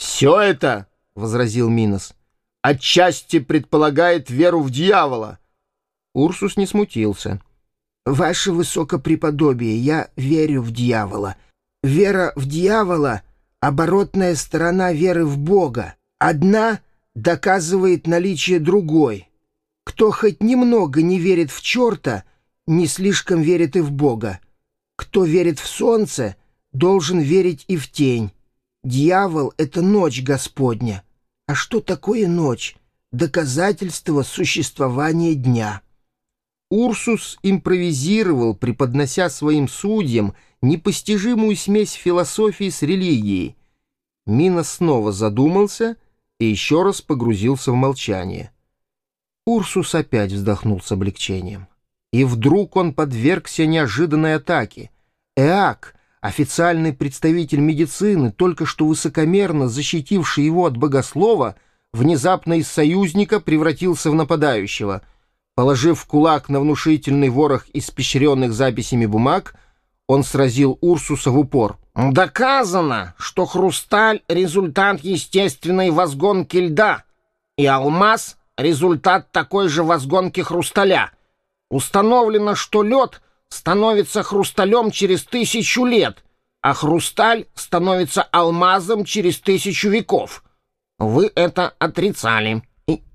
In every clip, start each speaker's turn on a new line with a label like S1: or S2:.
S1: «Все это, — возразил Минос, — отчасти предполагает веру в дьявола». Урсус не смутился.
S2: «Ваше высокопреподобие, я верю в дьявола. Вера в дьявола — оборотная сторона веры в Бога. Одна доказывает наличие другой. Кто хоть немного не верит в черта, не слишком верит и в Бога. Кто верит в солнце, должен верить и в тень. Дьявол — это ночь Господня. А что такое ночь? Доказательство существования дня».
S1: Урсус импровизировал, преподнося своим судьям непостижимую смесь философии с религией. Мина снова задумался и еще раз погрузился в молчание. Урсус опять вздохнул с облегчением. И вдруг он подвергся неожиданной атаке. Эак, официальный представитель медицины, только что высокомерно защитивший его от богослова, внезапно из союзника превратился в нападающего — Положив кулак на внушительный ворох испещренных записями бумаг, он сразил Урсуса в упор. «Доказано, что хрусталь — результат естественной возгонки льда, и алмаз — результат такой же возгонки хрусталя. Установлено, что лед становится хрусталем через тысячу лет, а хрусталь становится алмазом через тысячу веков. Вы это отрицали».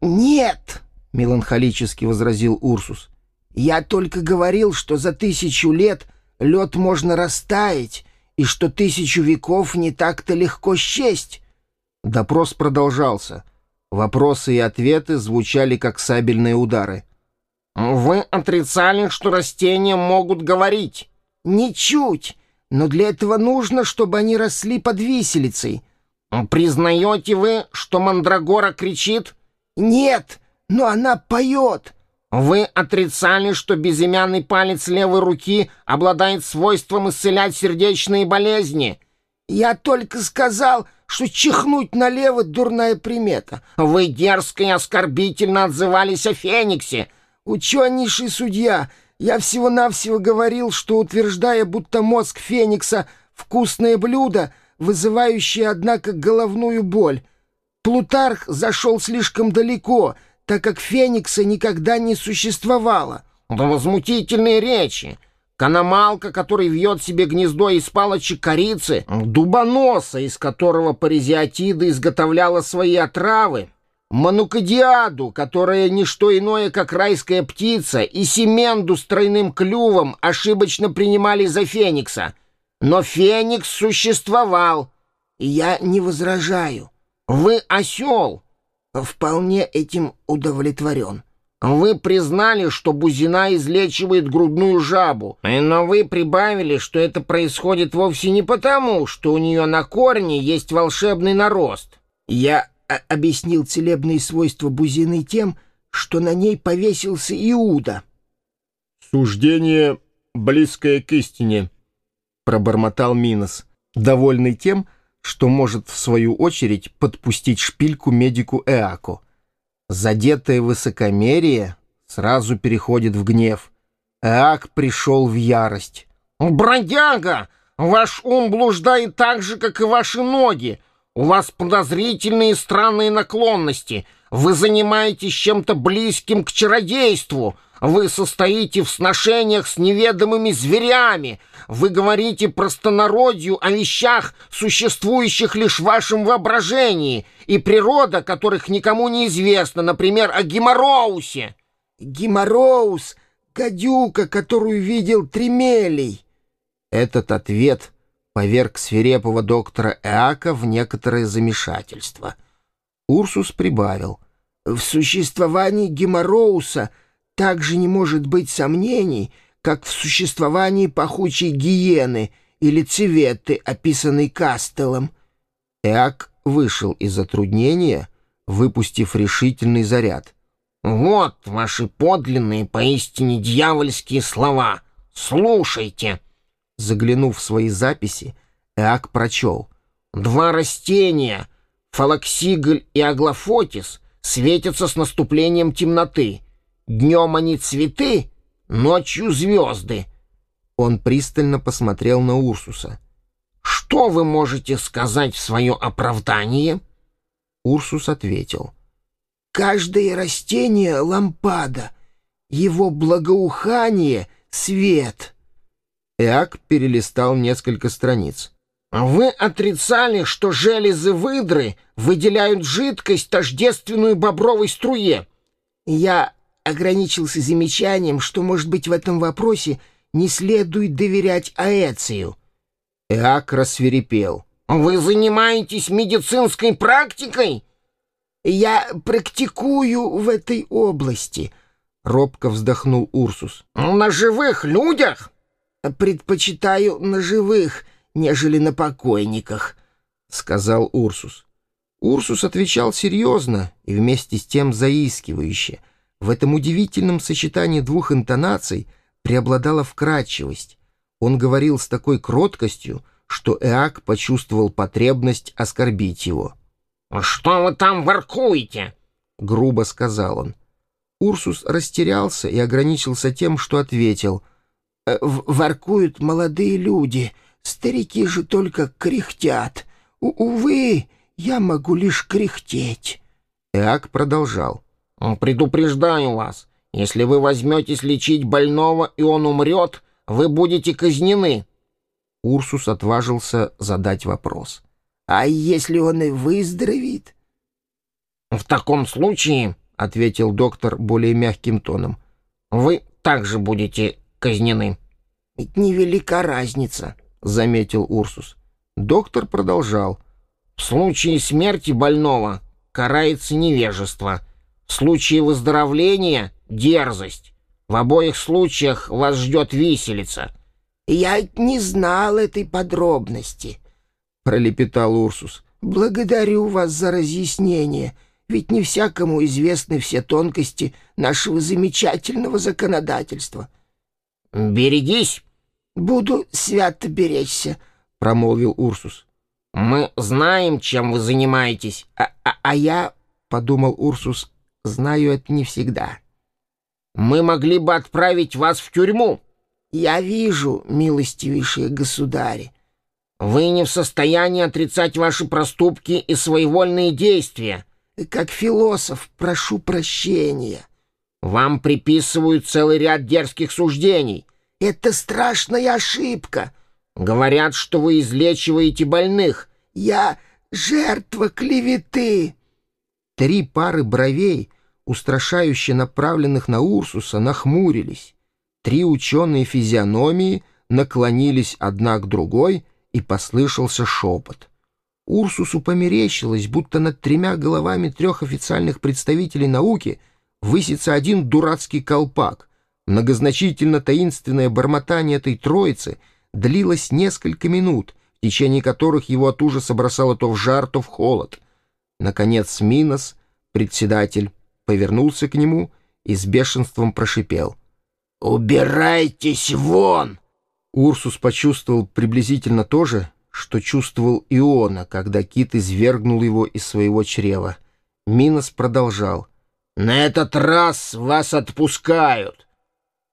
S2: «Нет!» меланхолически возразил Урсус. «Я только говорил, что за тысячу лет лед можно растаять, и что тысячу веков не так-то легко счесть».
S1: Допрос продолжался. Вопросы и ответы звучали, как сабельные удары.
S2: «Вы отрицали, что растения могут говорить?» «Ничуть! Но для этого нужно, чтобы они росли под виселицей». «Признаете вы, что Мандрагора кричит?» «Нет!» но она поет!» «Вы отрицали, что безымянный палец левой руки обладает свойством исцелять сердечные болезни?» «Я только сказал, что чихнуть налево — дурная примета. Вы дерзко и оскорбительно отзывались о Фениксе. Ученейший судья, я всего-навсего говорил, что, утверждая, будто мозг Феникса — вкусное блюдо, вызывающее, однако, головную боль, Плутарх зашел слишком далеко — так как Феникса никогда не существовало. Да возмутительные речи! Канамалка, который вьет себе гнездо из палочек корицы, дубоноса, из которого паризиатида изготовляла свои отравы, манукадиаду, которая не что иное, как райская птица, и семенду с тройным клювом ошибочно принимали за Феникса. Но Феникс существовал, и я не возражаю. Вы осел, вполне этим удовлетворен. Вы признали, что бузина излечивает грудную жабу, но вы прибавили, что это происходит вовсе не потому, что у нее на корне есть волшебный нарост. Я объяснил целебные свойства бузины тем, что на ней повесился Иуда.
S1: «Суждение, близкое к истине», — пробормотал Минос, довольный тем, что может, в свою очередь, подпустить шпильку медику Эаку. Задетое высокомерие сразу переходит в гнев. Эак пришел в ярость.
S2: «Бродяга! Ваш ум блуждает так же, как и ваши ноги. У вас подозрительные и странные наклонности. Вы занимаетесь чем-то близким к чародейству. Вы состоите в сношениях с неведомыми зверями. Вы говорите простонародью о вещах, существующих лишь в вашем воображении, и природа которых никому не известна, например, о Гимароусе. Гимароус — гадюка, которую видел Тремелий.
S1: Этот ответ поверг свирепого доктора Эака в некоторое замешательство. Урсус прибавил.
S2: В существовании Гимароуса — также не может быть сомнений, как в существовании пахучей гиены или цветы, описанной Кастелом.
S1: Эак вышел из затруднения, выпустив решительный заряд.
S2: «Вот ваши подлинные, поистине дьявольские слова. Слушайте!»
S1: Заглянув в свои записи, Эак прочел.
S2: «Два растения, фалаксигль и аглофотис, светятся с наступлением темноты. Днем они цветы, ночью звезды.
S1: Он пристально посмотрел на Урсуса.
S2: Что вы можете сказать в свое оправдание?»
S1: Урсус ответил.
S3: «Каждое растение — лампада, его благоухание — свет».
S1: Эак перелистал несколько страниц.
S2: «Вы отрицали, что железы выдры выделяют жидкость, тождественную бобровой струе».
S3: «Я ограничился замечанием, что, может быть, в этом вопросе не следует доверять Аэцию».
S1: Эак рассверепел.
S2: «Вы занимаетесь медицинской практикой?»
S3: «Я практикую в этой области», — робко вздохнул Урсус.
S2: «На живых людях?»
S3: «Предпочитаю на живых, нежели на покойниках», — сказал Урсус.
S1: Урсус отвечал серьезно и вместе с тем заискивающе. В этом удивительном сочетании двух интонаций преобладала вкрадчивость. Он говорил с такой кроткостью, что Эак почувствовал потребность оскорбить его.
S2: «Что вы там воркуете?»
S1: — грубо сказал он. Урсус растерялся и ограничился тем, что ответил.
S3: «Э, «Воркуют молодые люди, старики же только кряхтят. У увы, я могу лишь кряхтеть».
S1: Эак продолжал.
S2: «Предупреждаю вас, если вы возьметесь лечить больного, и он умрет, вы будете казнены».
S1: Урсус отважился задать вопрос.
S3: «А если он и выздоровеет?»
S2: «В таком случае», — ответил доктор более мягким тоном, — «вы также будете казнены».
S3: «Ведь невелика разница», — заметил Урсус.
S1: Доктор продолжал.
S2: «В случае смерти больного карается невежество, в случае выздоровления — дерзость. В обоих случаях вас ждет виселица».
S3: «Я не знал этой подробности», — пролепетал Урсус. «Благодарю вас за разъяснение, ведь не всякому известны все тонкости нашего замечательного законодательства».
S2: «Берегись!»
S3: «Буду свято беречься», — промолвил Урсус.
S2: «Мы знаем, чем вы занимаетесь».
S3: «А, а, а я, — подумал Урсус, — знаю это не всегда».
S2: Мы могли бы отправить вас в тюрьму.
S3: Я вижу, милостивейшие государи.
S2: Вы не в состоянии отрицать ваши проступки и своевольные действия.
S3: Как философ прошу прощения.
S2: Вам приписывают целый ряд дерзких суждений.
S3: Это страшная ошибка.
S2: Говорят, что вы излечиваете больных.
S3: Я жертва клеветы.
S1: Три пары бровей устрашающе направленных на Урсуса, нахмурились. Три ученые физиономии наклонились одна к другой, и послышался шепот. Урсусу померещилось, будто над тремя головами трех официальных представителей науки высится один дурацкий колпак. Многозначительно таинственное бормотание этой троицы длилось несколько минут, в течение которых его от ужаса бросало то в жар, то в холод. Наконец Минос, председатель, повернулся к нему и с бешенством прошипел.
S2: «Убирайтесь вон!»
S1: Урсус почувствовал приблизительно то же, что чувствовал Иона, когда кит извергнул его из своего чрева. Минос продолжал.
S2: «На этот раз вас отпускают!»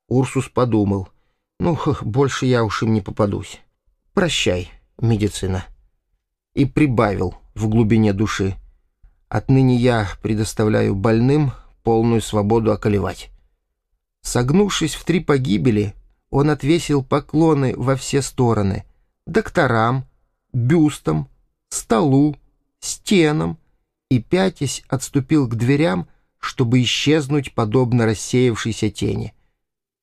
S1: Урсус подумал. «Ну, больше я уж им не попадусь. Прощай, медицина». И прибавил в глубине души. Отныне я предоставляю больным полную свободу околевать. Согнувшись в три погибели, он отвесил поклоны во все стороны. Докторам, бюстам, столу, стенам и, пятясь, отступил к дверям, чтобы исчезнуть, подобно рассеявшейся тени.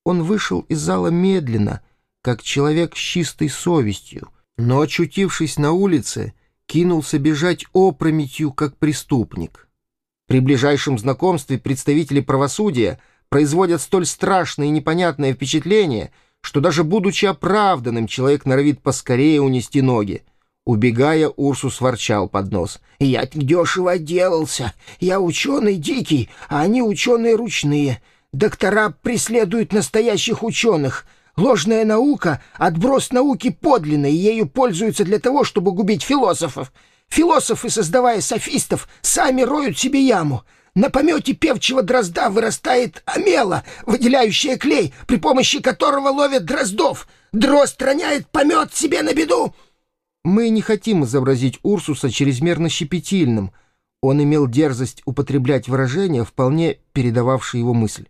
S1: Он вышел из зала медленно, как человек с чистой совестью, но, очутившись на улице, кинулся бежать опрометью, как преступник. При ближайшем знакомстве представители правосудия производят столь страшное и непонятное впечатление, что даже будучи оправданным, человек норовит поскорее унести ноги. Убегая, Урсус ворчал под нос.
S3: «Я дешево отделался. Я ученый дикий, а они ученые ручные. Доктора преследуют настоящих ученых». Ложная наука — отброс науки подлинной, ею пользуются для того, чтобы губить философов. Философы, создавая софистов, сами роют себе яму. На помете певчего дрозда вырастает омела, выделяющая клей, при помощи которого ловят дроздов. Дрозд роняет помет себе на беду.
S1: Мы не хотим изобразить Урсуса чрезмерно щепетильным. Он имел дерзость употреблять выражения, вполне передававшие его мысль.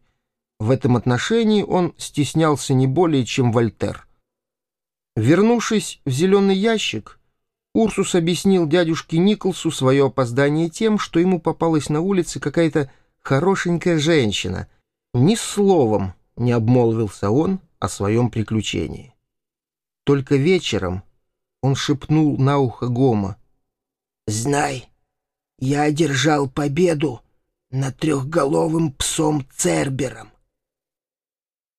S1: В этом отношении он стеснялся не более, чем Вольтер. Вернувшись в зеленый ящик, Урсус объяснил дядюшке Николсу свое опоздание тем, что ему попалась на улице какая-то хорошенькая женщина. Ни словом не обмолвился он о своем приключении. Только вечером он шепнул на ухо Гома.
S3: «Знай, я одержал победу над трехголовым псом Цербером.